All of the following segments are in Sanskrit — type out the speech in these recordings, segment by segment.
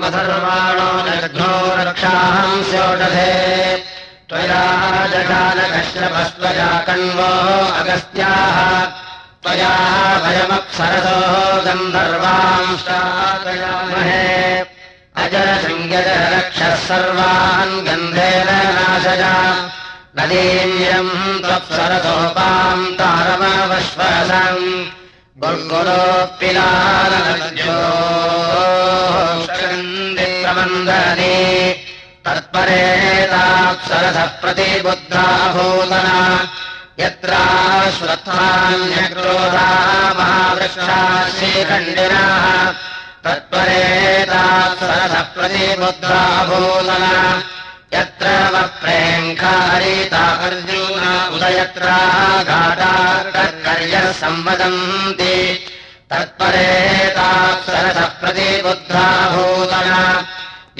मधर्वाणो जघ्नो रक्षांस्योषधे त्वया जगानकश्यपस्त्वया कण्वो अगस्त्याः। त्वया भयमप्सरसो गन्धर्वांशातयामहे अजरसंयजरक्षः सर्वान् गन्धेन नाशजा। नदीयम् त्वप्सरसोपाम् तारमवश्वसम् गुर्गुरोपिलानन्दे तत्परेताप्सरसः प्रतिबुद्धाभूतना यत्राश्वत्थान्यक्रोधा महावृक्षा श्रीखण्डिनः तत्परेताप्सरसः प्रतिबुद्धाभूतना यत्र वप्रेङ्खारीता अर्जुन उदयत्रा घाटार्कर्यः संवदन्ति तत्परेताप्सरसः प्रतिबुद्धाभूतना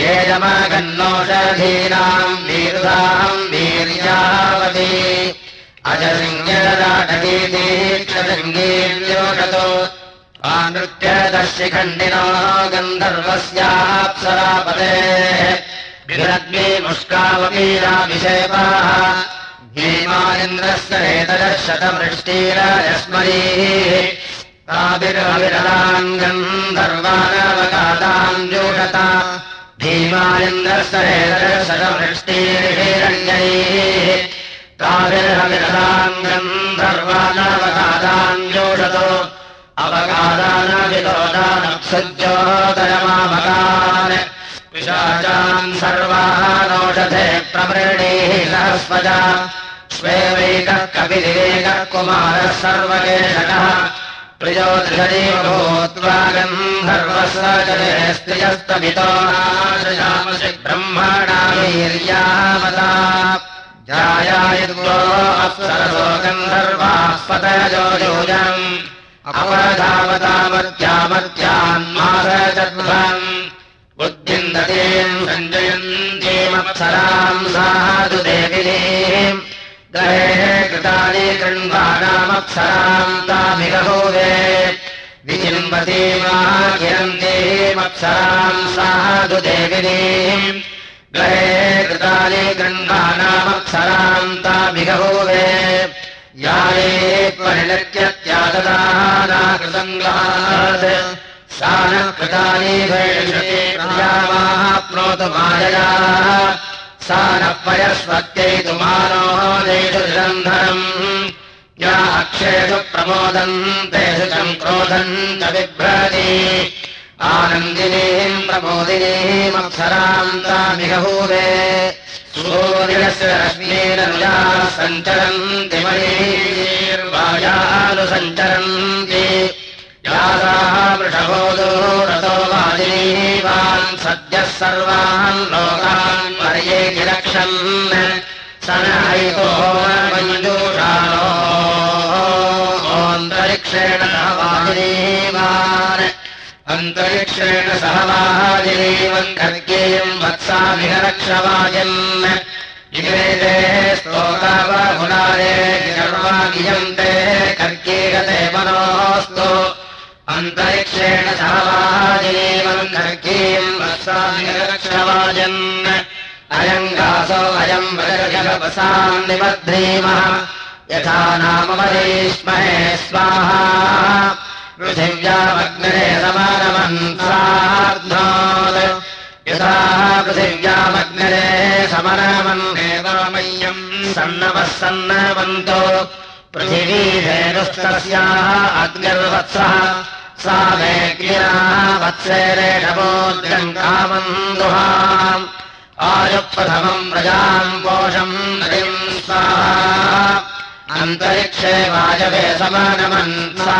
ये जमगन्नोषधीनाम् वीरुधाम् वीर्यावती। अजलिङ्गीतीक्षलिङ्गीर्योषतो आनृत्यदर्शिखण्डिनो गन्धर्वस्याप्सरापतेः विरग्ने मुष्कावमीराभिषेपाः भीमालिन्द्रस्य एतदशतवृष्टिरायस्मरीः ताभिरविरलाम् गन्धर्वानवकाताम् जोषता भीमालिन्द्रस्य एतदशतवृष्टिर्हिरण्यैः ताभिरविरलाम् गन्धर्वानवकाताम् जोषतो विशाचान् सर्वानौषधे प्रवृणीः सहस्वजा। स्वेवैकः कपिदिवेकः कुमारः सर्वकेशकः। प्रियो दृशदेव स्त्रियस्तमितो नाशयामसि वीर्यामता अप्सरसो गन्धर्वाः बुद्धिन्दतीम् सञ्जयन्तीमप्सराम् साधु देविनीम् ग्रहे कृतानि कृण्वाणामप्सराम् ताभिगभूवे विचिम्बतीमाकिरन्तीमप्सराम् साधु देविनीम् ग्रहे कृतानि कृण्वाणामप्सराम् ताभिगभूवे याये परिणत्यत्याददानाकृतङ्गात् सा न कृतानि भैषमाप्नोतु मायया सा नः पयस्वत्यैतु मानो देषु निरन्धरम् या अक्षेषु प्रमोदम् चम् क्रोधम् च बिभ्रति आनन्दिनीम् रश्मीरनुजा सञ्चरन्ति मयीर्वायानुसञ्चरन्ति यासाः वृषभो दूरतो वाजिनीवान् सद्यः सर्वान् लोकान् पर्येति रक्षन् स नैतो मञ्जूषाणोऽन्तरिक्षेण सह वाजिनीवान् अन्तरिक्षेण सह वाजिनीवन् कर्गेयम् वत्सामिह रक्षवाजन्। इमे ते स्तोकावहुनारे सर्वागियन्ते कर्गीगते मनोऽस्तु अन्तरिक्षेण सहवाजीवम् कर्गीम् वत्सामिरक्षवाजन् अयङ्गासो अयम् वरजगवसाम् निबध्नीमः। यथा नाम वरीष्महे स्वाहा। पृथिव्यामग्निरे समानमन्त्रार्ध्नात् यथा पृथिव्यामग्निरे समनमन्देवामय्यम् सन्नवः सन्नवन्तो पृथिवीधेनुस्तस्याः अग्निर्वत्सः सा मे गिराः वत्सेरेषमोद्रम् कामम् दुहाम् आयुप्रथमम् प्रजाम् पोषम् स्वाहा। अन्तरिक्षे वायवे समनमन्सार्ध्नोत्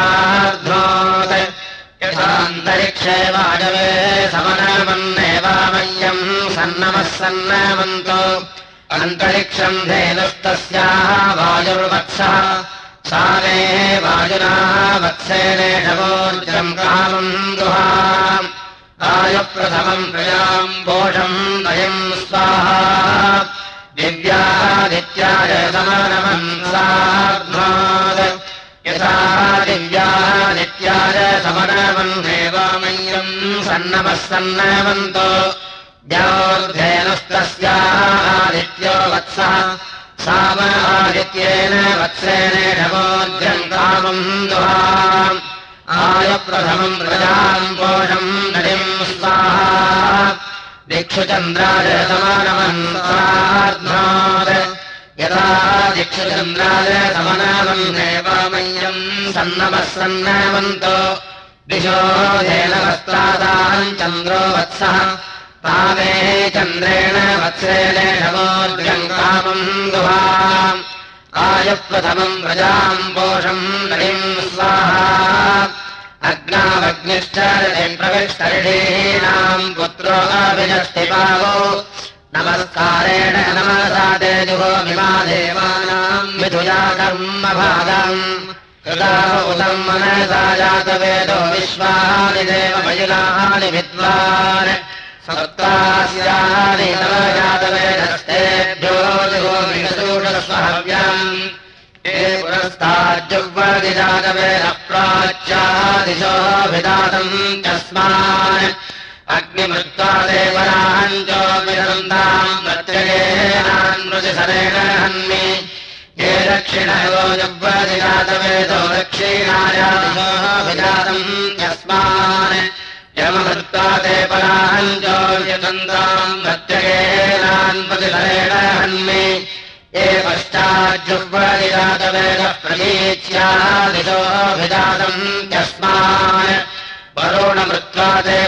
यथान्तरिक्षे वायवे समनमन्नेवामय्यम् सन्नमः सन्नमन्तो अन्तरिक्षम् धेनुस्तस्याः वायुर्वत्सः। सा मे वायुना वत्सेनेषवोर्जम् कामम् दुहा आयुप्रथमम् प्रजाम् पोषम् नयम् स्वाहा। दिव्यादित्याय समनमन्सार्ध्नात् यथा दिव्यादित्याय समनमन्नेवामय्यम् सन्नमः सन्नवन्तो द्योर्धेनुस्तस्यादित्यो वत्सः साम आदित्येन वत्सेन कामम् दुहा आयप्रथमम् प्रजाम् पोषम् नदिम् स्वाहा। दिक्षुचन्द्राय समानमन्तार्ध्नात् यदा दिक्षुचन्द्राय समनामन्नेव मह्यम् सन्नमः सन्नवन्तो दिशो धेन वस्त्रादाम् चन्द्रो वत्सः चन्द्रेण वत्सेन ढवोद्यम् कामम् दुहा आयप्रथमम् प्रजाम् पोषम् नलिम् स्वाहा। अग्नावग्निश्च प्रविष्टर्षीणाम् पुत्रो अभिजष्टिपावो। नमस्कारेण नमसा ते जुहोमिमा देवानाम् मिथुजा कर्म भागम् कृताहुतम् मनसा जातवेदो विश्वानि देवमयुलानि विद्वान् सप्तास्यानि नव जातवेदस्तेभ्यो जुहोमिषूषस्वहव्याम् हे पुरस्ताज्जुग्वदिजातवेद प्राच्यादिशोऽभिदातम् तस्मान्। अग्निमृत्वा प्रत्ययेनान्मृतिसरेण हन्मि। ये दक्षिणयो जुग्वदिजातवेदो दक्षिणायादिशोऽभिदातम् तस्मान् यमभृत्वा ते परान् च व्यदन्ताम् प्रत्ययेनान्मृतिसरेण हन्मि। ये पश्चाज्जुह्वदिजातवेदः प्रतीच्यादिशोऽभिजातम् यस्मान्। वरुणमृत्वा ते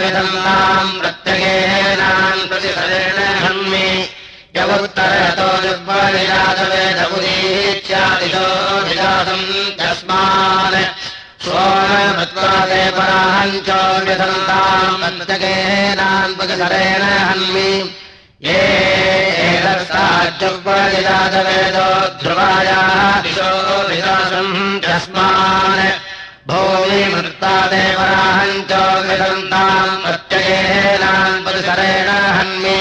विदन्ताम् प्रत्यगेनान् प्रतिसरेण हन्मि। यवुत्तरतो जुह्वदिजातवेद उदीच्यादिशोऽभिजातम् यस्मान् सोममृत्वा ते परान् च विदन्ताम् प्रत्यगेनान् प्रतिसरेण हन्मि ये एतस्ताज्जुह्वदिजातवेदो ध्रुवायाः दिशो विदासम् यस्मान् भूमिमृत्ता देवराहम् च विदन्ताम् प्रत्ययेनाम् परिसरेण हन्मि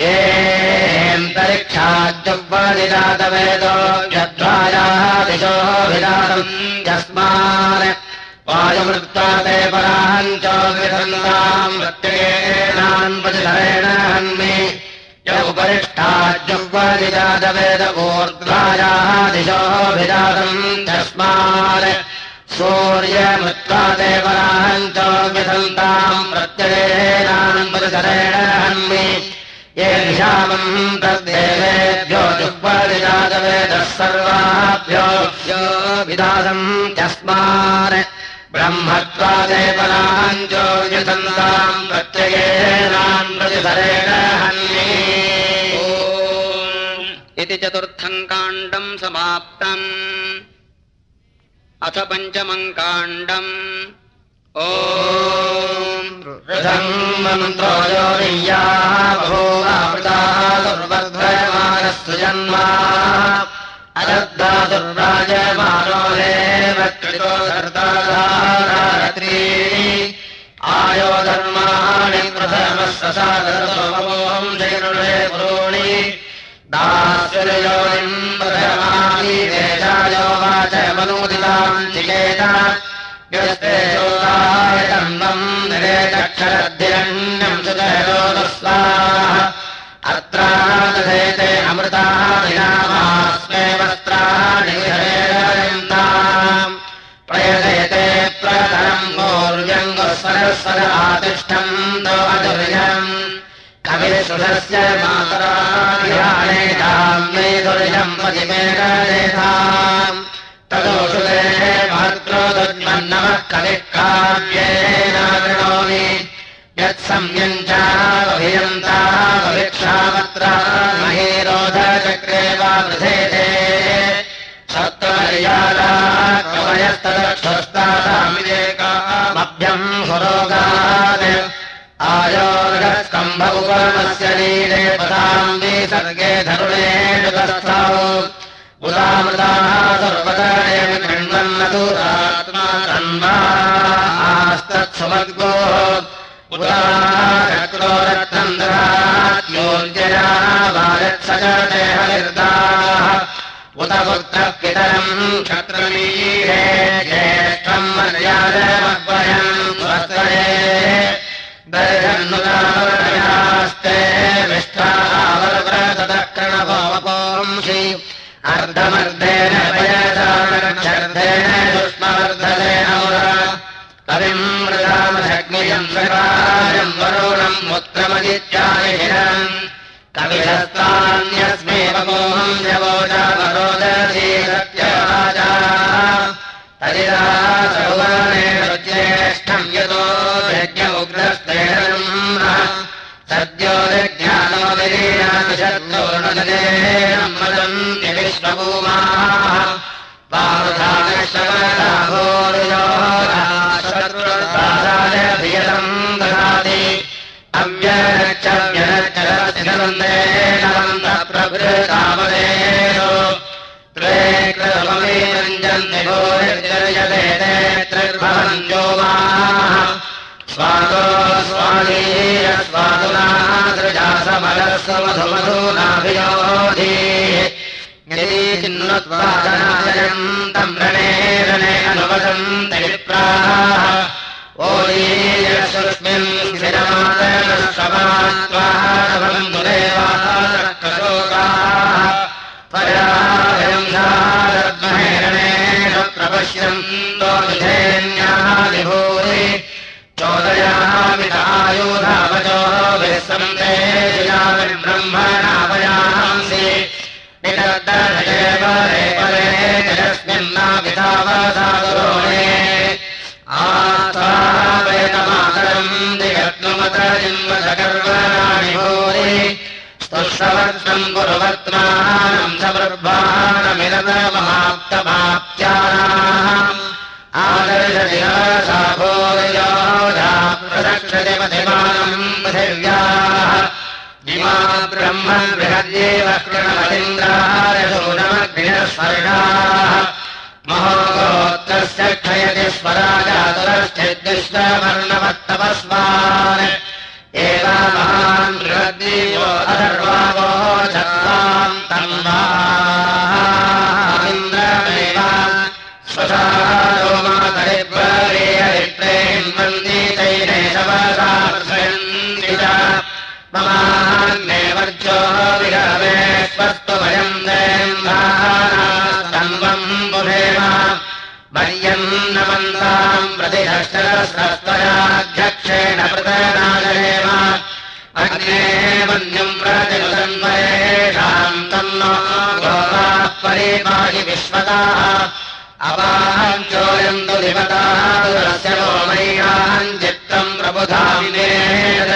येऽन्तरिक्षाज्जुह्वदिजातवेदो यद्वायाः दिशो विदातम् यस्मान् वायुमृत्ता देवराहम् च विदन्ताम् प्रत्ययेनाम् परिसरेण हन्मि य उपरिष्ठाज्जुह्वदिजातवेद ऊर्ध्वायाः दिशोऽभिजातम् यस्मान् च विदन्ताम् प्रत्ययेनाम् परिसरेण हन्मि ये निशामम् तद्देवेभ्यो जुह्वदिजातवेदः सर्वाभ्यो विदासम् यस्मान् ब्रह्मत्वा देवराहम् च विदन्ताम् प्रत्ययेनाम् प्रतिसरेण हन्मि इति चतुर्थम् काण्डम् समाप्तम्। अथ पञ्चमम् काण्डम्। ओ मन्त्रो योनिया आयो धर्माणि प्रथमः ससादरसोमोऽहम् जयनुषे पुरोणि। दास्योनिम् प्रथमानि देशायो वाच मनोदिताम् चिकेत। यस्ते शोधाय तन्वम् निरेतक्षरद्धिरण्यम् सुतरोदस्वाः अत्रादधेते अमृतानि नामास्मे वस्त्राणि विहरेरयन्ताम् प्रयजयते प्रतरम् गौर्यङ्गस्वरस्वर आतिष्ठम् दोऽदुर्यम् कविसुषस्य मातराभिहानेताम् मे दुर्यम् पतिमेकरेधाम् तदोषुते महत्रोदुन्मन्नमः कविः काव्येन कृणोमि यत्सम्यम् चाभियन्ताभिक्षामत्रा महीरोधचक्रे वा वृधेते सत्त्वमर्यादाकवयस्तदक्षस्तासामिदेकामभ्यम् सुरोगात् आयोर्गस्कम्भ उपमस्य नीले पदाम् विसर्गे धरुणेषु तस्थौ उदामृताः सर्वदायव कृण्वन्न दूरात्मा तन्वास्तत्सुमद्गो उदाक्रोरत्नन्दरात्योर्जया बालत्सजते हरिर्दाः उत पुत्रः पितरम् दर्शन्नुदास्ते विष्ठावरव्रतदक्षणभोमपोंसि अर्धमर्धेन मृदामशग्नियम् सकायम् वरुणम् मुत्रमदित्यायिरम् कविहस्तान्यस्मे ज्येष्ठम् यतो यज्ञ उग्रस्तेन सद्यो ज्ञानो विलीनादिशत्तोर्णजनेन मदन्ति विश्वभूमाः। पावधानशवराभोरुयोराशत्रुर्दासायभियतम् अव्यक्षव्यनन्दप्रभृतामदेशो त्रे कृतममे रञ्जन्ति भोरिर्जयते नेत्रिर्भवन्यो माः। स्वादो स्वादीय रणे रणे अनुवदन्ति विप्राः ओलीयस्मिन् स्थिरमादनश्रमात्वारभन्तु देवाशोकाः पराभयम् सारद्महे रणेन प्रपश्यन्तो विधेन्यादिभूरि चोदयामितायुधावचो विस्सन्ते ब्रह्मणावयांसि निरदर्शये परे यस्मिन्नाविधावसादुरोणे समर्भाणमिरतमाप्तमाप्त्यानाम् आदर्शदिवसा भूयोधा प्रदक्षतिमधिमानम् पृथिव्याः। इमा ब्रह्म बृहद्येव कृणमलिन्द्रारशूनमग्निस्वर्गाः महोगोत्रस्य क्षयति स्वराजातुरश्चिद्विश्ववर्णवत्तपस्मान् एवा महान् बृहद्देवो मर्यन्नमन्ताम् प्रतिहस्तरस्रस्त्वयाध्यक्षेण पृतनागरेम अग्ने तन्नो गोपाः परिपाहि विश्वताः अपाञ्चोऽयम् तु दिवतास्य वो मय्याम् चित्तम् प्रबुधामिनेत्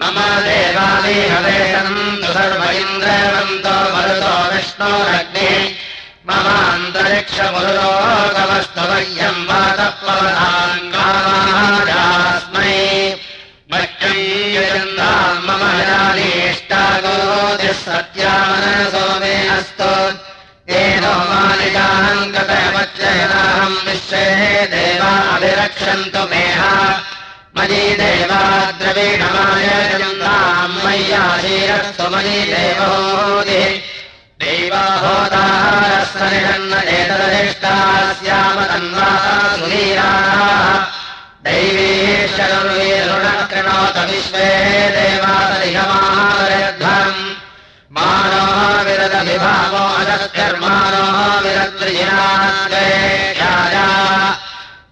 मम देवादिहवेशम् तु सर्व इन्द्रवन्तो मरुतो विष्णोरग्निः ममान्तरिक्षमुरुलोकवस्तु मह्यम् वातपवनाङ्गास्मै मह्यम् मम जानीष्टागोतिः सत्यामनसो मे अस्तु। येनो मालिकाम् गतवच्चयनाहम् विश्वे देवाभिरक्षन्तु मेह। मयि देवाद्रवीणमायजन्ताम् मय्याशीरस्तु मयि देवोदिः दैवाहोदारस्वनिषन्न एतदधिष्ठा स्याम तन्वा सुवीराः दैवीशरुणकृणोत विश्वे देवादधिगमारध्वम् मानो विरदविभावो अजस्कर्माणो विरद्रिजिनाद्वेषाया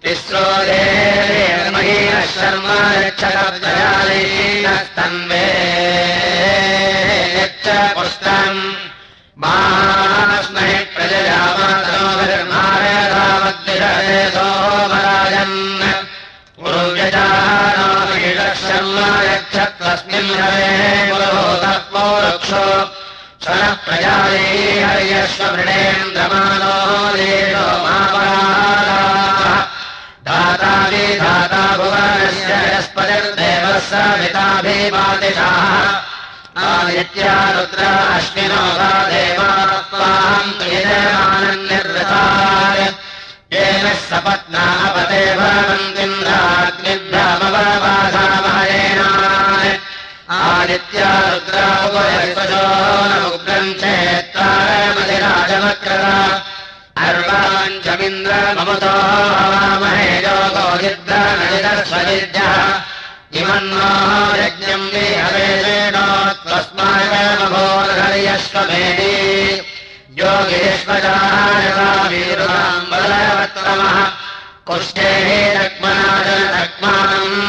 तिस्रो देवीर्महीनः शर्म रक्षकर्तयालीनस्तन्वे यच्च पुष्टम् यच्छत्वस्मिन् हरे विधाता भुवनस्य यस्पतिर्देवः स पिताभिपातिशाः आदित्या रुद्र अश्विनो वा देवात्माम् यजमानन्निर्वृताय येन सपत्ना अपते भवन्तिन्द्राग्निभ्यामवबाधामहेन आदित्या रुद्रा उपयस्वशो न उग्रम् चेत्तारमधिराजवक्रता अर्वाञ्चमिन्द्रममुतो हवामहे योगोजिद्रनजिदस्वजिद्यः इमन्नो यज्ञम् विहवेणोत्वस्मायमभोर्हर्यश्वमेधि योगेश्वरायवीरुणाम् बलवत्तमः कुष्ठेः रक्मनादनक्मानम् नादनम् नितः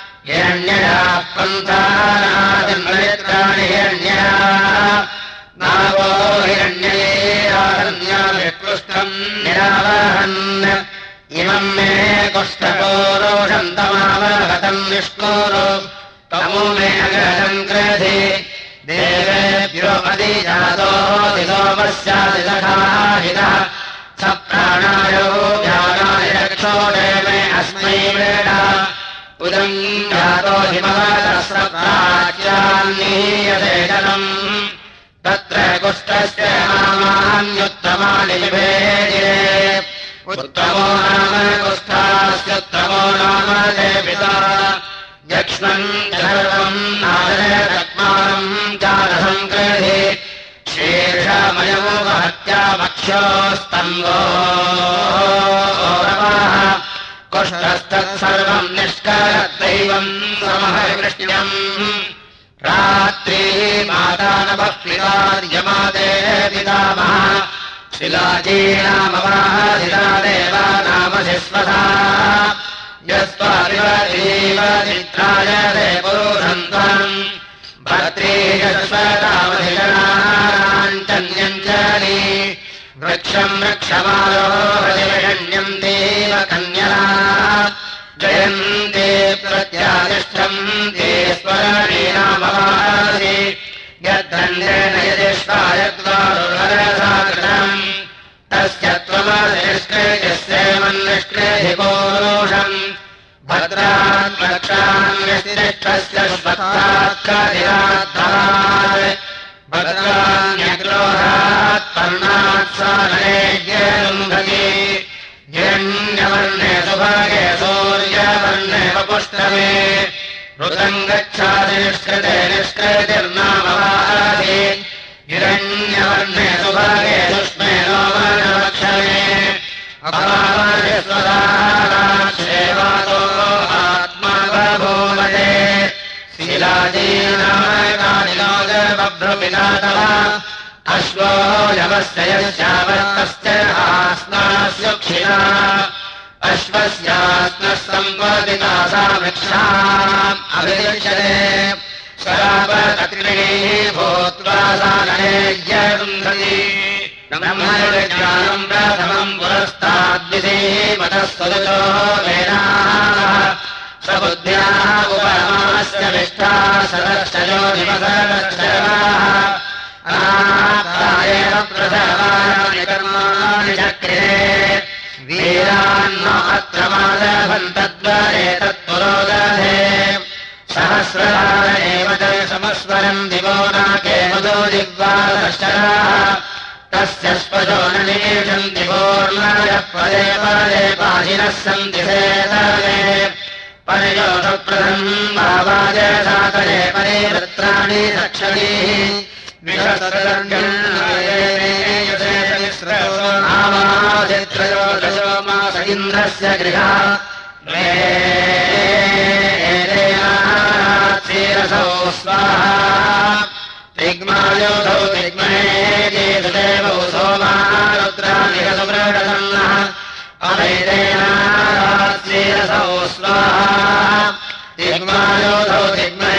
हिरण्यया पन्थानादित्राणि हिरण्या नावो हिरण्यैरारण्याविकृष्टम् निरावहन्। इमम् मे कुष्ठकोरोषम् तमावहतम् निष्कोरो तमो मे अगहम् कृधि देवेभ्यो अधिजातो दिलोमस्यादिदखाहितः स प्राणायो ध्यानाय रक्षो देवे अस्मै वेडा उदम् जातो हिमवतस्रप्राच्यान्नीयते जनम् तत्र कुष्ठस्य नामान्युत्तमानि उत्तमो नाम कुष्ठास्युत्तमो नाम देविता यक्ष्मन् सर्वम् नादरत्मानम् चारसङ्कृधि शीर्षमयो महत्यामक्षोस्तम्भो कुष्ठस्तत्सर्वम् निष्करदैवम् समः कृष्ण्यम् रात्रि मातानवः पितार्यमादे पितामह शिलाजीनामवासिता देवा नाम शिस्वसा यस्त्वादिवदेवचित्राय ते पुरुषन्तम् भद्रेशश्वतामधिगणाञ्चन्यञ्चनि वृक्षम् वृक्षमारोहण्यम् देव कन्यला जयन्ते प्रत्यातिष्ठम् ते स्वरणीनामवासि यद्धन्येन यदिष्टायद्वारुहरसाकृतम् तस्य त्वमनिष्कृतिस्येमन्निष्कृतिपोषम् भद्रान्वक्षान्यतिष्ठस्य स्वत्तात्कधिराद्धरात् भद्रान्यग्रोहात् पर्णात् सानयेज्ञलुम्भति हिरण्यवर्णे सुभगे सूर्यवर्णे वपुष्टमे ऋतम् गच्छाति निष्कृते निष्कृतिर्नामवासि हिरण्यवर्णे सुभगे सुष्मे नोमनवक्षमे अभावस्वदाक्षेवातो आत्मा बभूवते शीलाजीनामकानिलोकबभ्रुपिता तव अश्वो यवस्य यस्यावर्तस्य आस्नास्युक्षिणा अश्वस्यास्नः सम्पदिता सा वृक्षाम् अभिदृश्यते। शरापतत्रिणीः भूत्वा सा ननेज्यरुन्धति ब्रह्मज्ञानम् प्रथमम् स्वदतो वेदाः। स बुद्ध्याः उपरमास्य विष्ठा सदक्षयो निवसदक्षराः अनात्तायेन प्रथमानि कर्माणि चक्रे। वीरान्न अत्र मादभन्तद्वरे तत्पुरोगधे सहस्रदान एव च समस्वरम् दिवो नाके मदो जिह्वादशराः तस्य स्पजो न निषन्ति पूर्णाय पदे पदे पाहिनः सन्ति सेतवे परियोषप्रथम् भावाय परे वृत्राणि रक्षणीः मास इन्द्रस्य गृहा क्षीरसौ स्वाहा। तिग्मायोधौ तिग्महे देवौ सोमारुद्रानिगसुमृढसन्नः अवैदेनाक्षीरसौ स्वाहा। तिग्मायोधौ तिग्महे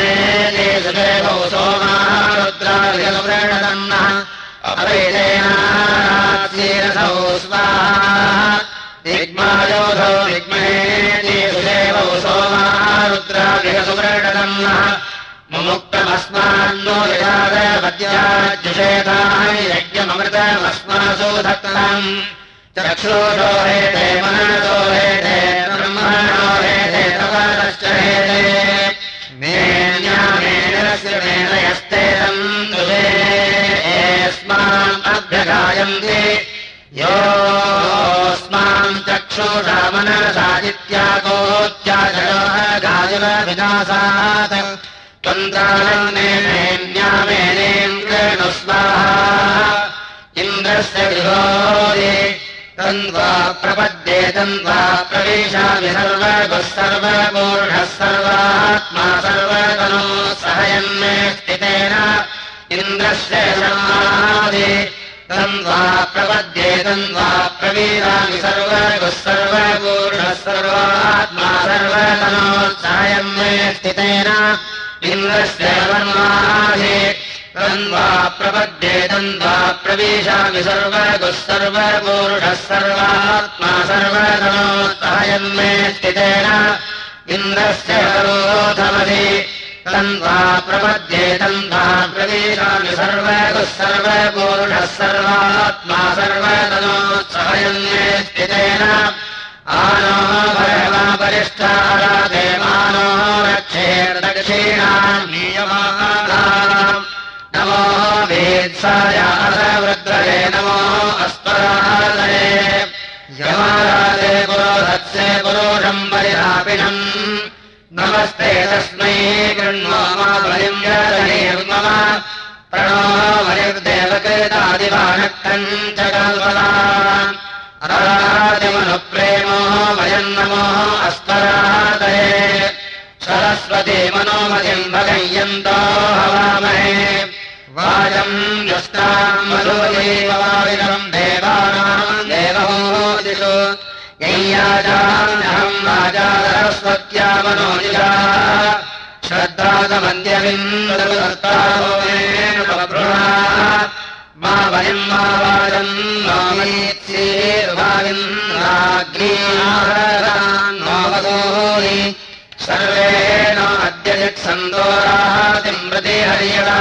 सोमारुद्रानिगसुमृढसन्नः अवैदेनाक्षीरसौ स्वाहा दिग्मायोधौ दिग्महे देशदेवौ सोमारुद्रानिगसुमृढसन्नः मुमुक्तमस्मान्नो विधादपद्याजुषेधानि यज्ञमृतमस्मासु धत्तम् चक्षुषो हेते मनसो हेते ब्रह्मणो हेते तपश्च हेते अभ्यगायन्ते योऽस्मान् चक्षुषा मनसादित्यागोत्याजगायुरविनाशात् त्वन्त्रालन्नेन्यामेनेन्द्रेणु स्वाहा। इन्द्रस्य गृहोदे तन्त्वा प्रपद्ये तन्त्वा प्रवेशामि सर्वगुः सर्वपूर्णः सर्वात्मा सर्वतनो सहयन्मे स्थितेन इन्द्रस्य समादे तन्त्वा प्रपद्ये तन्त्वा प्रवीरामि सर्वगुः सर्वपूर्णः सर्वात्मा सर्वतनो सहयन्मे स्थितेन इन्द्रस्य वर्मादे तन्वा प्रपद्ये तन्वा प्रवेशामि सर्वगुः सर्वपूरुषः सर्वात्मा सर्वतनोत्सायन्मे स्थितेन इन्द्रस्य रोधमधि तन्वा प्रपद्ये तन्वा प्रवेशामि सर्वगुः सर्वपूरुषः सर्वात्मा स्थितेन। भरवा परिष्ठारा देवानो रक्षेर्दक्षिणाम् नियमानाम् नमो वेत्सायासवृद्रये नमो अस्परादये यमाराजे पुरोधत्से पुरोषम् परिधापिणम् नमस्ते तस्मै गृह्णोमावलिम् यतनीर्मम प्रणो वयर्देवकृतादिवानक्तम् च कल्पना। अराजमनुप्रेमो वयम् नमो अस्परादये सरस्वती मनोमतिम् भगय्यन्तो हवामहे युष्टाम् मधुदेवाविदम् देवानाम् देवहोदिषु यय्याजाम्यहम् राजा सरस्वत्या मनोजिषा श्रद्धादमन्यविन्दर्तारोमेण मा वयम् मा वाचम् नोमीत्सेर्वाविन्द्राग्नीवगोहि सर्वेण अद्य यत्सन्दोरातिम् प्रति हर्यता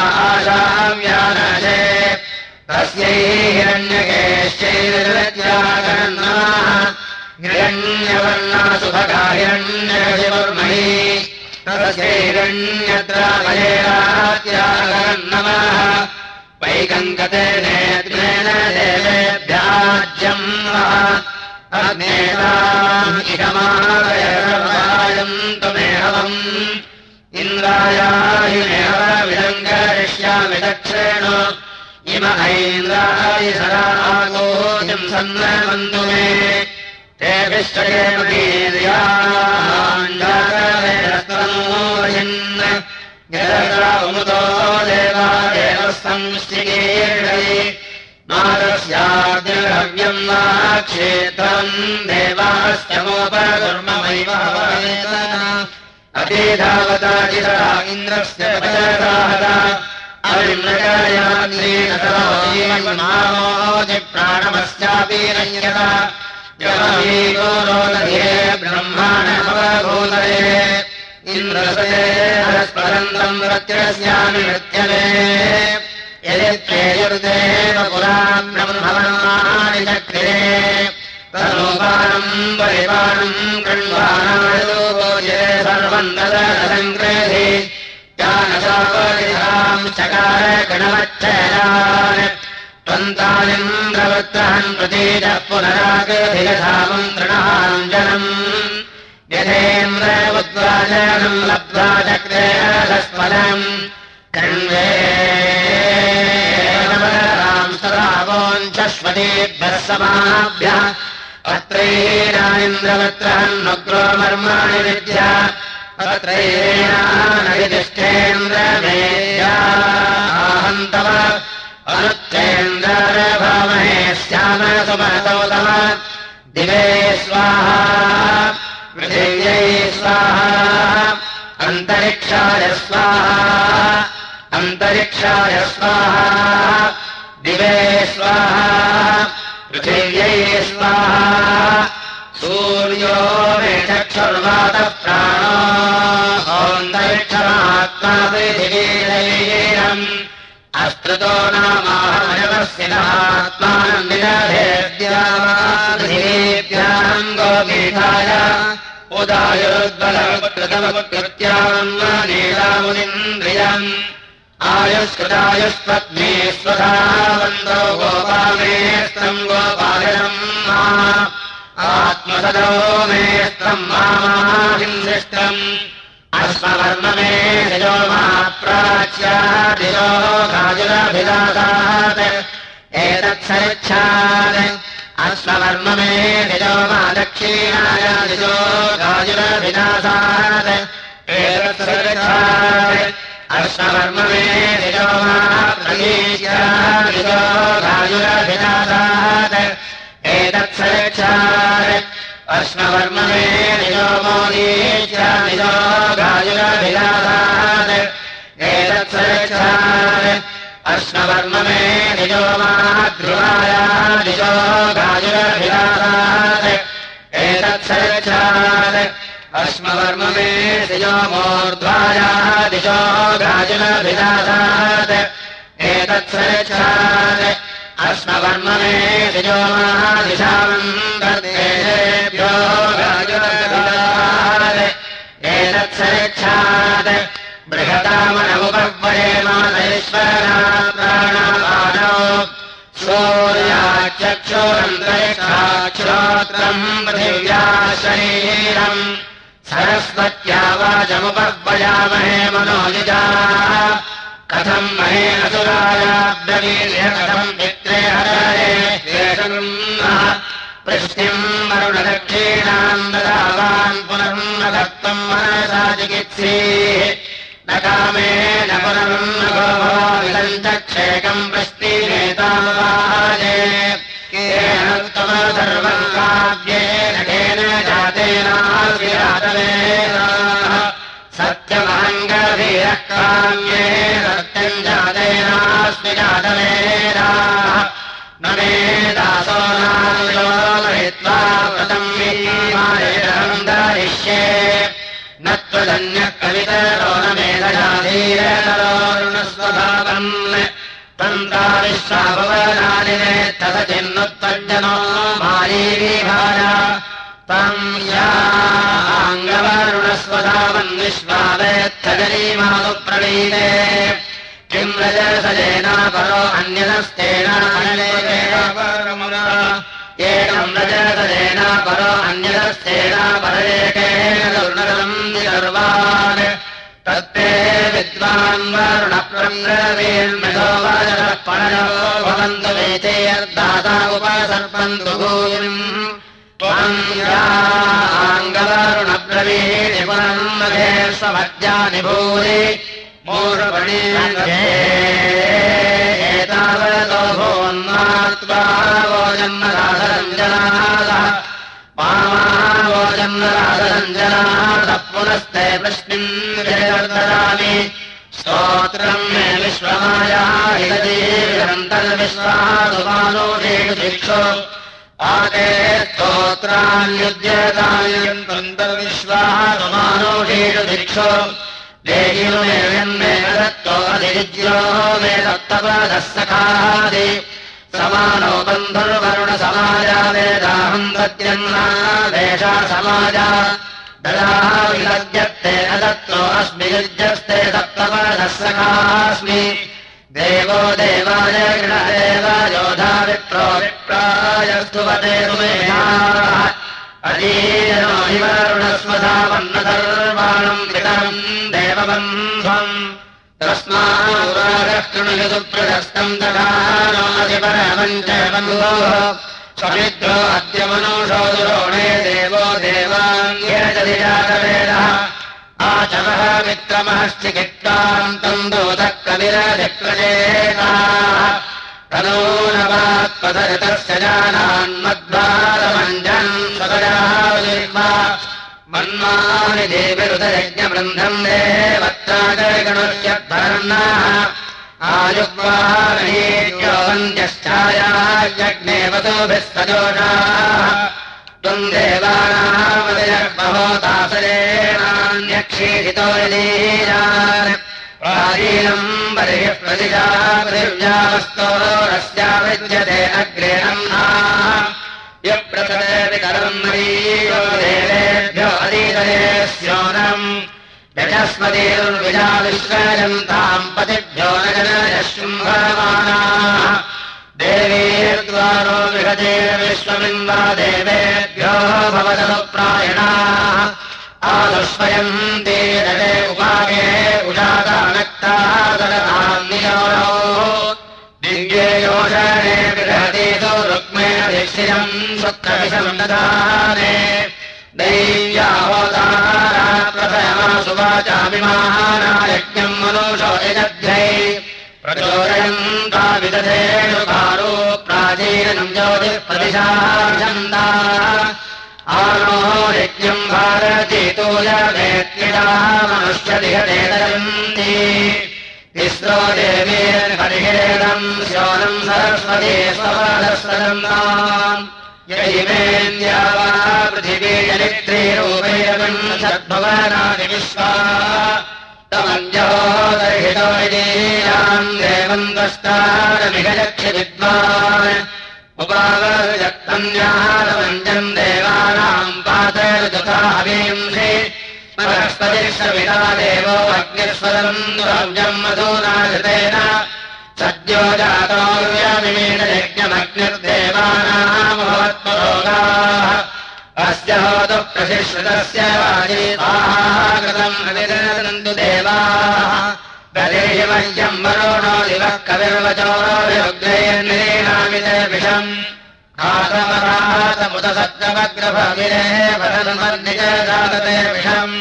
तस्यै हिरण्यकेश्चैर्व्याकरन्नाः हिरण्यवर्णा सुभगा हिरण्यशिवर्मयी तस्यैरण्यद्रावयेरात्यागरन्नमः वैकङ्कते नेत्रेण देवेभ्याज्यम् अग्नेतायन्तुमेहवम् इन्द्रायाहिमेव विलङ्करिष्यामि दक्षेण इम ऐन्द्राय सरागोतिम् सन्नवन्तु मे। तेभिष्टयन् यदमुतो देवादेव संश्चिकीर्षयि मारस्याद्यव्यम् वा क्षेत्रम् देवास्यमोपधर्ममैव अतिधावता चिरा इन्द्रस्य नय्यता रोदये ब्रह्माणभूतये इन्द्रसे परस्परन्तम् रत्यस्यामि नृत्यने यदित्येयुर्देव पुरा ब्रह्मवर्माणि चक्रे तनोपानम् परिपाणम् गृह्वाणाय सर्वम् ददसङ्ग्रहे गणवच्छयान् त्वन्तालिन्द्रवृत्तहन् प्रतीजः पुनरागधिगधामन्त्रणाञ्जनम् यथेन्द्रवद्वाचनम् लब्ध्वा चक्रे रसस्फलम् कण्वे सदावोञ्चश्वतेभ्यः समाभ्यः। अत्रैरानिन्द्रवत्रहन्नुग्रो मर्माणि विद्या अत्रैरानविदिष्ठेन्द्रमेयाहन्तव अनुच्चेन्द्रभामहे श्याम सुमतौ तव दिवे स्वाहा। पृथिव्यै स्वाहा। अन्तरिक्षाय स्वाहा। अन्तरिक्षाय स्वाहा। दिवे स्वाहा। पृथिव्यै स्वाहा सूर्यो मे चक्षुर्वातः प्राणो अन्तरिक्षमात्मा पृथिवीरैरम् अस्त्रतो नामाहमस्य आत्मानम् निरभेद्यावाभ्याम् गोमेधाय उदायुर्बलकृतमकृत्याम् नीलामुनिन्द्रियम् आयुष्कृतायुष्पत्नी स्वधावन्दो गोपामेस्तम् गोपालनम् आत्मसदो मामाहिंसिष्टम् अस्मवर्म मे दिजो मा प्राच्यादिजो गाजुरभिलासात् एतत्सरिच्छात्। अस्मवर्म मे दिजो मा दक्षिणाय दिजो गाजुरभिलासात् एतत्सरिच्छात्। अस्मवर्म मे दिजो मा प्रगीच्यादिजो गाजुरभिलासात् एतत्सरिच्छात् अश्ववर्म मे निजो गाजुरभिलासात् एतत्सरक्षात् अश्ववर्म मे निजो माध्रुवाय निजो गाजुरभिलासात् एतत्सरक्षात् अश्ववर्म मे निजो मूर्ध्वाय दिशो गाजुरभिलासात् एतत्सरक्षात् अस्मवर्म मे दिजो महादिशामन्देभ्यो एतत्सरेक्षात् बृहतामनमुपह्वये माधेश्वरा प्राणापादौ सूर्याचक्षुरन्तरिक्षाक्षोत्रम् पृथिव्या शरीरम् सरस्वत्या वाचमुपह्वयामहे मनोजिजा कथम् महे असुरायाब्दवीर्य कथम् मित्रे हरे वृष्टिम् वरुणदक्षिणाम् ददावान् पुनर्न दत्तम् मनसा चिकित्से। न कामे न पुनर्न गोभाविदम् च क्षेकम् वृष्टिनेतावाजे केन सर्वम् काव्येन केन जातेनाभिरातवेदाः सत्यमहङ्गभीरः काम्ये सत्यम् जातेनास्मि जातवेदाः न मे दासो नालोकयित्वा व्रतम् वीमायम् दरिष्ये न त्वदन्यः कवितरो न मेधयाधीरतरोरुणस्वभावम् तन्त्राविश्वाभवनानि नेत्तस चिन्नुत्तज्जनो मायीविभारा तम् याङ्गवरुणस्वधावन् प्रणीते किम् रजसजेन परो अन्यदस्तेन एकम् रजसजेन परो अन्यदस्तेन निर्वान् तत्ते विद्वान् वरुणप्रङ्गवीर्मृतो वरः पणयो भवन्तु वेते यद्दाता उपसर्पन्तु भूमिम् त्वाङ्गाङ्गवरुणब्रवीणि पुनर्मधे स्वभज्यानि भूरि वो जन्मराधरञ्जनाः पामावो जन्मराधरञ्जनाः पुनस्ते प्रश्निम् विदर्दरामि स्तोत्रम् मे विश्वमायान्तर्विश्वासुमानोषेषु शिक्षो आगे स्तोत्रान्युद्यतायन्तर्विश्वासुमानोषेषु शिक्षो देहिनो मे यन्मे दत्तो अधिज्यो मे दत्तपदः सखादि समानो बन्धुर्वरुणसमाजा वेदाहम् दद्यन्नादेशा समाजा ददाः विलज्यत्ते न दत्तो अस्मि युज्यस्ते सप्तपदः सखास्मि देवो देवाय विप्रो दधानोऽधिपरमम् च बन्धोः स्वमित्रो अद्य मनुषो दुरोणे देवो देवाङ्गेजदिजातवेदः आचमः मित्रमहश्चिकित्तान्तम् दूतः कविरधिप्रजेताः तनूनवात्पदरितस्य जानान्मद्वारमञ्जन् सदया अन्मानि देविरुदयज्ञबृन्धम् देवत्रागणुष्यद्धर्णाः आयुग्वान्त्यश्चायाज्ञे वसुभिः सजोषाः त्वम् देवानामदयर्बहोदासरेणान्यक्षीषितो लीलान् बलिः प्रतिजा देवेभ्यो अतीतये स्योनम्। यशस्पतिर्विजा विश्वजन्ताम् पतिभ्यो न शृम्भमानाः देवीर्द्वारो विहते विश्वमिन्वा देवेभ्यो भवदनुप्रायणाः आदुष्वयम् ते अधिष्ठितम् सुत्रविषम् ददाने दैव्याहोदारा प्रथमा सुवाचामिमाहारायज्ञम् मनुषो यजध्यै। प्रचोदयन्ता विदधेषुकारो प्राचीनम् ज्योतिप्रदिशाचन्दा आनो यज्ञम् भारतीतो यवेत्किडा मनुष्यदिहते तिस्रो देवेन हरिहेदम् श्योनम् सरस्वती स्वरस्वदन्ताम् यैमेन्द्या वा पृथिवी जनित्रीरूपैरवम् सद्भवनादि विश्वा तमञ्जोदर्हितो विदीयाम् देवम् द्रष्टारमिहयक्षि विद्वान् उपावजक्तन्यारमञ्जम् देवानाम् पातरुदुतावींसि परस्पतिश्रविता देवो सद्यो भवत्परोगाः अस्य होतु प्रशिश्रुतस्य वाजीताः कृतम् अविरन्तु देवाः गलेहिमह्यम् वरुणो दिवः कविर्वचोरुग्रयन्नीनामिते विषम् घातमरातमुत सत्यमग्रभगिरे वरन्मन्निजजातते विषम्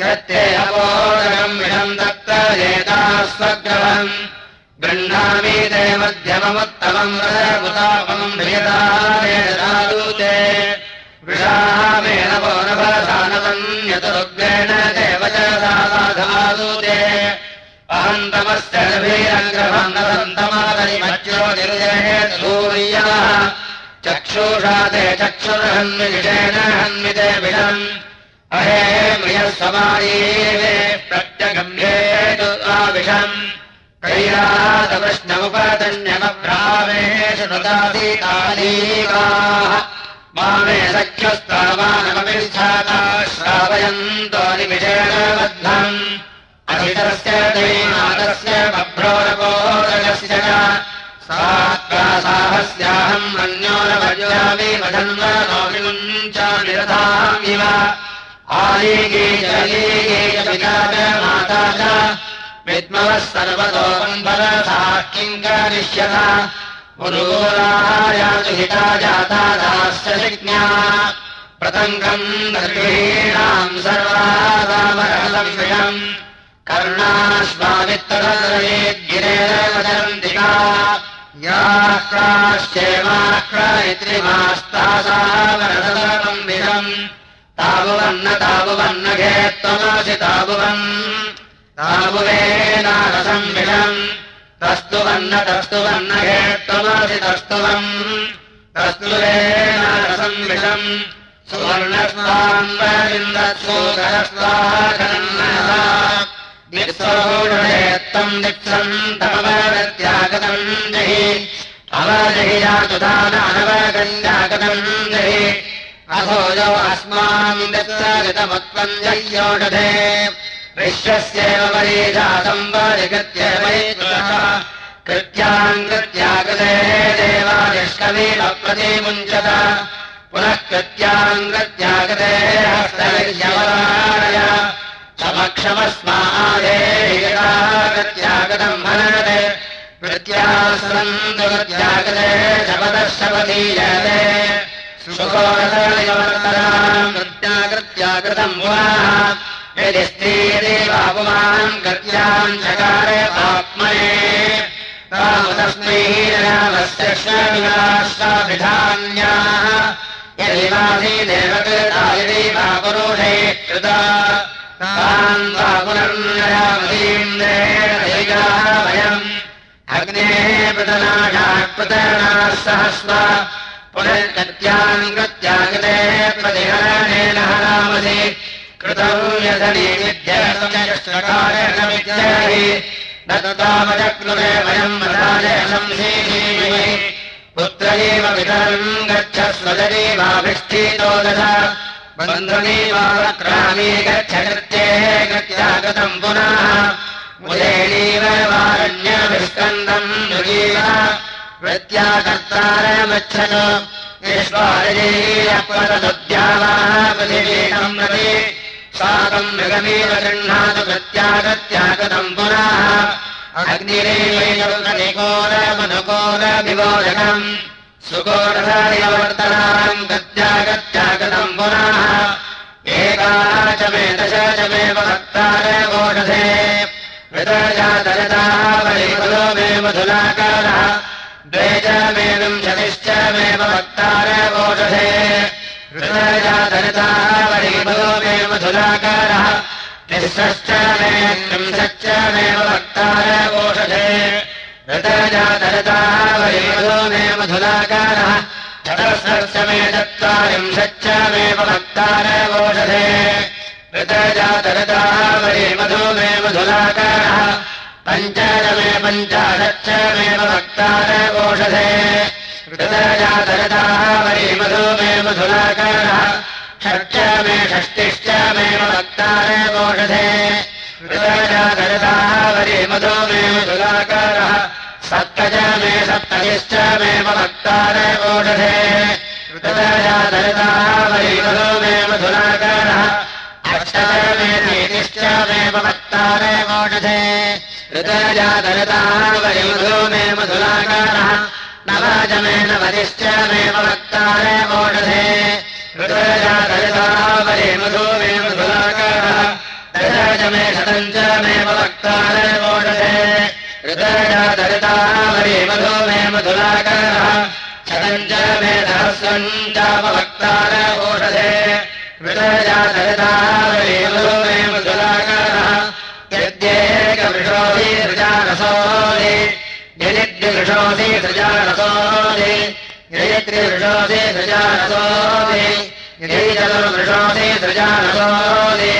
यत्ते अपोदगम् विषम् दत्त एतास्वग्रहम् गृह्णामि ते मध्यममुत्तमम् वृषामेन पौनभसानवन्यतुरुग्रेण देव च साधूते अहन्तमस्य वीरग्रहम् न सन्तमादरिमज्यो निर्जयेत सूर्यः चक्षुषा ते चक्षुर्हन्मिषेण हन्मिते विषम्। अहे म्रियस्वमायेवे प्रत्यगम्येतु आविषम्। कैरातकृष्णमुपतन्यमभ्रामेषु नुदासीतालीकाः मामे सख्यस्तावानमविच्छाता श्रावयन्तो निमिषेण बद्धम्। अधितस्य दैनादस्य बभ्रोरपोदकस्य अन्यो भजामि वधन्वनोऽपि निरधामिव आलीगे जलीगे च पिता च विद्मवः सर्वतो वन्धरसाः किम् जाता दास्य शिज्ञा प्रतङ्गम् दर्गीणाम् सर्वादामरहलविषयम् कर्णाश्वामित्तरेद्गिरेवदन्तिका याः क्राश्चेवाक्रयित्रिमास्तासावरसर्वम् विषम् तावुवन्न तावुवन्न घे त्वमसि तावुवन् तावुवेनारसम् विषम् तस्तु वन्न तस्तु वन्न घे त्वमसि तस्तुवम् तस्तुवेनारसम् विषम् सुवर्णस्वान्वरिन्दत्सोदरस्वाकन्नसा दिक्षम् तमवरत्यागतम् जहि। अवजहि जातुदानवगञ्जागतम् जहि। अथोजो अस्मान् दिक्षगतमत्वम् जय्योषधे विश्वस्यैव वरे जातम् परिकृत्य वै कृत्याम् कृत्यागते देवानिष्कमेव प्रतिमुञ्चत। पुनः कृत्याम् हस्तविद्यवराय समक्षमस्मादेत्यागतम् मनते कृत्यासनन्तु कृत्यागते शपदः शपदीयते कृत्याकृत्याकृतम् पुनः यदि स्त्रीदेवापुमान् कृत्याम् चकारे आत्मने। तावदस्मै रामस्य श्रविलाश्वाभिधान्याः य देवासीदेव कृतायि वा पुरुषे कृता वयम् अग्नेः प्रतनाशात् प्रतरणाः सहस्व पुनर्गत्यान् गत्यागते प्रतिहरणेन हरामसि कृतौ विद्यकारणमित्याहि न ततामचक्रुरे वयम् वदाय संशीलीमहि पुत्र एव पितरम् गच्छस्व जरीवाभिष्ठीतो दश बन्धुनीवाक्रामी गच्छ कृत्ये गत्यागतम् पुनः। मुदेनीव वारण्यभिस्कन्दम् युगीव प्रत्याकर्तारमच्छत विश्वारयीयपरदुद्यावाः पृथिवीकम् प्रति। साकम् मृगमेव गृह्णातु प्रत्यागत्यागतम् पुनः। अग्निरेवनिकोरमनुकोरविवोदकम् सुकोरधारिवर्तनाम् गत्यागत्यागतम् पुनः। एका च मे दश च मे भक्तार मृतजातरताः वरिमधो मे मधुलाकारः। द्वे च मे विंशतिश्च मे भक्तार गोषधे। मृतजातरताः वरिमधो मे मधुलाकारः। तिस्रश्च मे त्रिंशच्च मे भक्तार वरिमधो मे मधुलाकारः चतुर्षश्च मे चत्वारिंशच्च मे भक्तार गोषधे ऋतजातरताः वरिमधो मे मधुलाकारः पञ्च मे पञ्चाशच्च मे भक्तार गोषधे ऋतजातरताः वरिमधो मे मधुलाकारः षट्च मे षष्टिश्च मे भक्तार गोषधे ऋतजातरताः वरिमधो मे मधुलाकारः सप्त च मे सप्ततिश्च मे भक्तार गोषधे ऋतजातरताः वरिमधो मे मधुलाकारः अष्ट मे नीतिश्च मे भक्तार गोषधे ऋतजातरताः वरिमधो मे मधुलाकारः नव च मे नवतिश्च मे भक्तार गोषधे ऋतजातरताः वरिमधो मे मधुलाकारः दश च मे शतम् च मे भक्तार गोषधे ऋतजातरताः वरिमधो मे मधुलाकारः। शतम् च मे सहस्रम् चापभक्तार गोषधे ऋतजातरताः वरिमधो मे मधुलाकारः। यद्येकवृषोऽसि सृजारसोऽसि। यदिद्विवृषोऽसि सृजारसोऽसि। यदित्रिवृषोऽसि सृजारसोऽसि। यदि चतुर्वृषोऽसि सृजारसोऽसि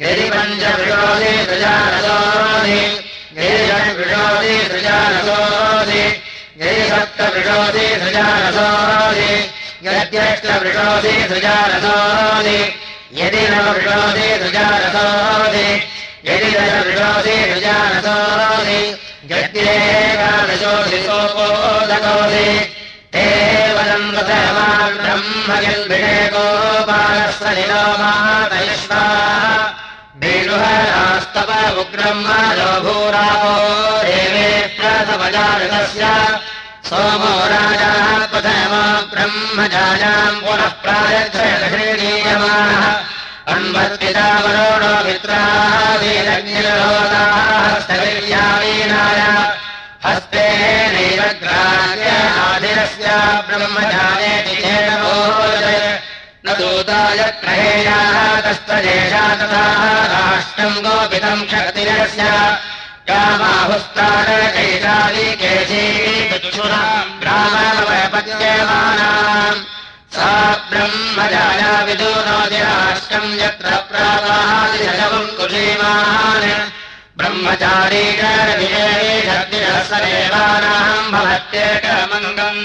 यदि पञ्चवृषोऽसि सृजारसोऽसि यदि षड्वृषोऽसि सृजारसोऽसि यदि सप्तवृषोऽसि सृजारसोऽसि यद्यष्टवृषोऽसि सृजारसोऽसि यदि नववृषोऽसि सृजारसोऽसि यदि दशवृषोऽसि सृजारसोऽसि यद्येकादशोऽसि सोपोदकोऽसि ते वदम् रथवान् मालो भूरावो देवे प्रथमजातस्य सोमो राजा ब्रह्मजायाम् पुनः प्रायच्छयदक्षिणीयमानः अन्वर्तिता वरोणो मित्राः हस्ते नैव ब्रह्मजानेति चेन न ग्रहेयाः तस्तजेषा तथा राष्ट्रम् गोपितम् क्षतिरस्य गामाहुस्तारकैशाली केशीचुषाम् ग्रामपद्यमानाम् सा ब्रह्मजाया विदूनोति राष्ट्रम् यत्र प्रावादिशवम् कुशीमान् ब्रह्मचारी शक्तिरसदेवानाम् भवत्येकमङ्गम्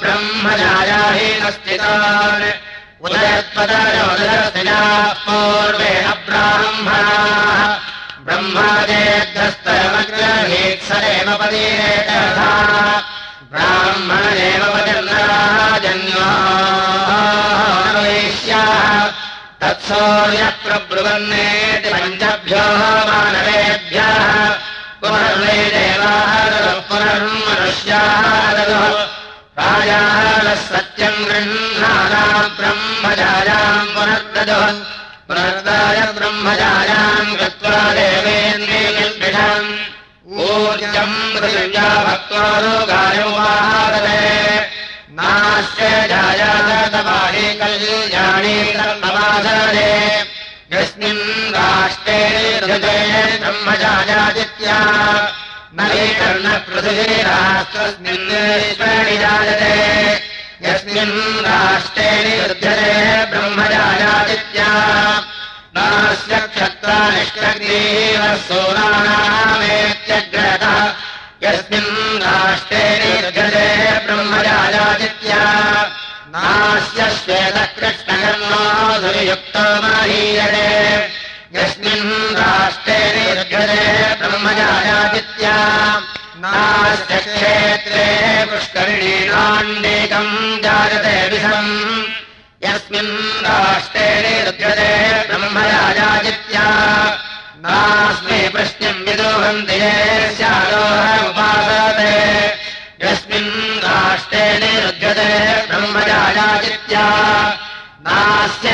ब्रह्मजायाहीनस्थितान्। उदयत्पदयोदयस्तया पूर्वेण ब्राह्मणाः ब्रह्मादेद्रस्तमग्रहेत्सरेव पदीरेण ब्राह्मणेव पतिर्नराजन्योष्याः तत्सौर्यः प्रब्रुवन्नेति पञ्चभ्यो मानवेभ्यः। पुनर्वे देवाः पुनर्मनुष्याः ददुः। राजाः सत्यम् गृह्णाना ब्रह्मजायाम् पुनर्ददः। पुनर्दाय ब्रह्मजायाम् गत्वा देवेन्द्रियम् ऊर्जम् पृथिव्या भक्त्वा रोगायोवाहरते नाश्च जायातमाहे कल्याणे कर्मवासरे यस्मिन् राष्ट्रे हृदये ब्रह्मजायादित्या नवीकर्णपृथिवे राष्ट्रस्मिन्नेश्वरि जायते यस्मिन् राष्ट्रे निरुध्यते ब्रह्मजायादित्या। नास्य क्षत्रा निष्कग्रीव सोनानामेत्यग्रतः यस्मिन् राष्ट्रे निरुध्यते ब्रह्मजायादित्या। नास्य श्वेतकृष्णकर्माधुर्युक्तो महीयते यस्मिन् राष्ट्रे निरुध्यते ब्रह्मजायादित्या नास्य क्षेत्रे पुष्करिणीनाण्डेकम् जायते विषम् यस्मिन् राष्ट्रे निरुध्यते ब्रह्मजायादित्या नास्मै प्रश्नम् विदोहन्ति स्यादोहमुपासते यस्मिन् राष्ट्रे निरुध्यते ब्रह्मजायादित्या नास्य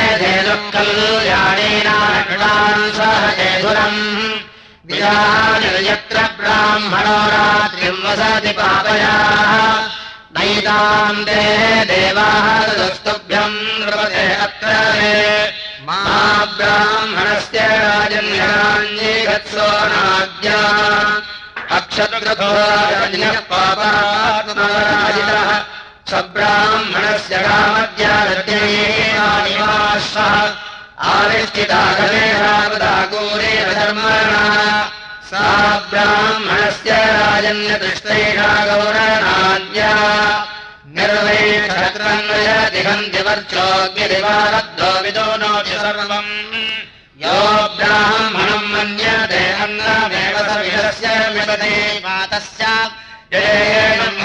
कल्याणेनान् सह धेधुरम् विधानिर्यत्र ब्राह्मणो रात्रिम् वसति पापयाः। नैताम् ते देवाः तदस्तुभ्यम् नृपते अत्र मा ब्राह्मणस्य राजन्यराञ्जीगत्सो नाद्या अक्षत्रतोराजन्यः पापात्मराजितः स्वब्राह्मणस्य कामद्यानिवासः आविष्ठितागमेहावदागोरेव धर्मणा सा ब्राह्मणस्य राजन्यदृष्टैषा गौरनाद्या निर्वैषत्रन्वयदिहन्तिवर्चोऽग्निदिवारद्धो विदो नोति सर्वम्। यो ब्राह्मणम् मन्यते अन्नमेव सर्विषस्य मिषते मातस्य जयेनम्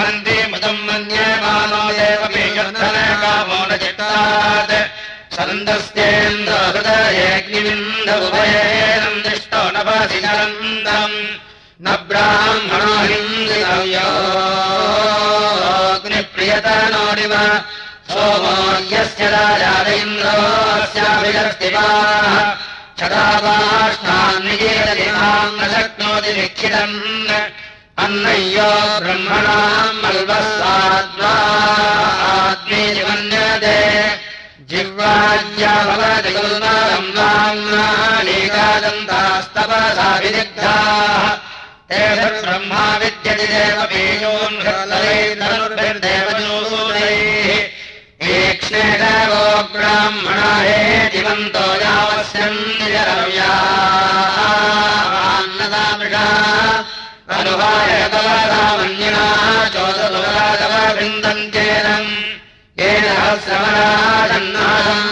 चित्तात् छन्दस्येन्द्रहृदयेऽग्निविन्दुभयेनम् दृष्टो न भासिनरन्दम् न ब्राह्मणो हिन्द्रियतानोडिव सोमोर्यस्य क्षदावाष्टान्निकेतदिवाम् न शक्नोति निक्षितम् अन्नय्यो ब्रह्मणाम् अल्पस्वाद्वाद्मेति मन्यते गुल्मारम् वाङ्मानेकादन्तास्तपसाभिदिग्धाः ब्रह्मा विद्यति देवपीयोन्धर्दैर्देवजोदैः तीक्ष्णेदवो ब्राह्मणा हे दिवन्तो यावस्यन् निजरव्यान्नदामृषा अनुभाय तव चोदतव वृन्दन्त्येनम् येन श्रवणाजन्नादम्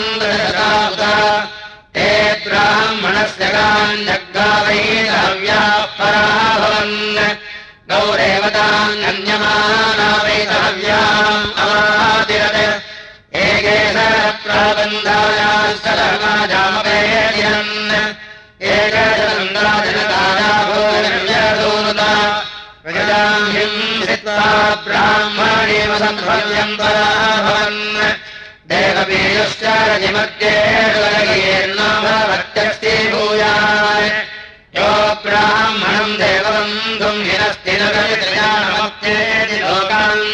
ते ब्राह्मणस्य गाञ्जग्गावैतव्याः पराः भवन्। गौरेवतान्यमाना वैतव्याम् अवादिरत्। एके सरप्रबन्धायाश्च धर्माजामवेदिरन् एकचन्द्राजनताया भोजनव्यदूनुता प्रजाम् हिंसित्वा ब्राह्मणेव सम्भव्यम् पराभवन्। देवपीयुश्च रजिमध्ये भूयान् यो ब्राह्मणम् देवबन्धुम् हिनस्ति न लोकान्।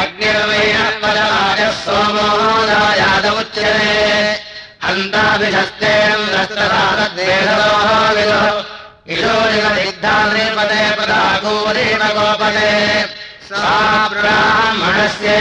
अग्निर्वैः पदमाजः सोमोदायादमुच्यते हन्ताभिषस्तेन्द्रस्तदातद्वेषलोः विदुः यशो योग सिद्धान्तरे गोपदे सा ब्राह्मणस्य